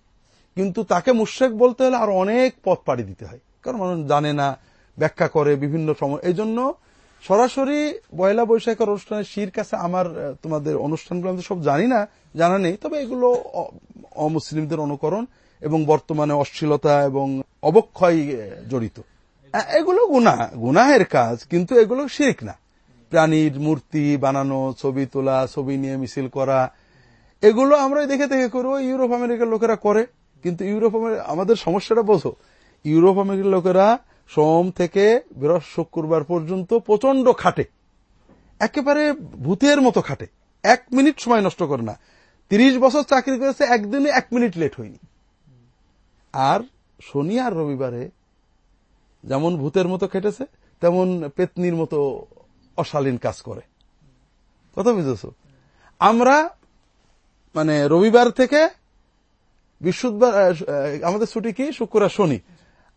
S3: কিন্তু তাকে মুশেক বলতে হলে আর অনেক পথ পাড়ি দিতে হয়। কারণ মানুষ জানে না, ব্যাখ্যা করে বিভিন্ন সময়। এই জন্য সরাসরি পয়লা বৈশাখের অনুষ্ঠানে শির কাছে আমার তোমাদের অনুষ্ঠানগুলো আমি সব জানি না, জানা নেই। তবে এগুলো অমুসলিমদের অনুকরণ এবং বর্তমানে অশ্লীলতা এবং অবক্ষয় জড়িত। এগুলো গুনাহ, গুনাহের কাজ, কিন্তু এগুলো শিরিক না। প্রাণীর মূর্তি বানানো, ছবি তোলা, ছবি নিয়ে মিছিল করা। এগুলো আমরা দেখে দেখে করব, ইউরোপ আমেরিকার লোকেরা করে। কিন্তু ইউরোপ আমে- আমাদের সমস্যাটা বোঝো, ইউরোপ আমেরিকার লোকেরা সোম থেকে বৃহস্পতি শুক্রবার পর্যন্ত প্রচণ্ড খাটে। একেবারে ভূতের মতো খাটে। এক মিনিট সময় নষ্ট করে না। তিরিশ বছর চাকরি করেছে, একদিনে এক মিনিট লেট হয়নি। আর শনি আর রবিবারে যেমন ভূতের মতো খেটেছে, তেমন পেতনির মতো অশালীন কাজ করে। কথা বুঝেছ? আমরা মানে রবিবার থেকে বৃহস্পতিবার আমাদের ছুটি কি? শুক্র আর শনি।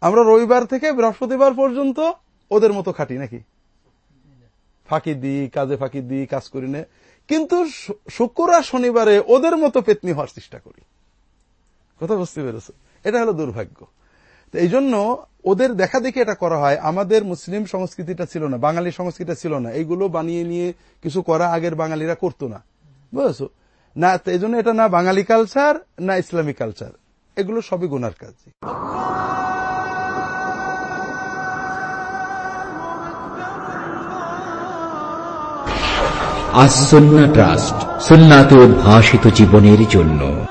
S3: আমরা রবিবার থেকে বৃহস্পতিবার পর্যন্ত ওদের মতো খাটি, নাকি? ফাঁকি দিই, কাজে ফাঁকি দিই, কাজ করি না। কিন্তু শুক্র আর শনিবারে ওদের মতো পেতনি হওয়ার চেষ্টা করি। কথা বুঝতে পেরেছ? এটা হলো দুর্ভাগ্য। এই জন্য ওদের দেখা দেখি এটা করা হয়। আমাদের মুসলিম সংস্কৃতিটা ছিল না, বাঙালি সংস্কৃতিটা ছিল না। এইগুলো বানিয়ে নিয়ে কিছু করা আগের বাঙালিরা করতো না। বুঝেছ? না এই জন্য এটা না বাঙালি কালচার না ইসলামী কালচার এগুলো সবই গুনার কাজ।
S4: আসন্না ট্রাস্ট সুন্নাতে উদ্ভাসিত জীবনের জন্য।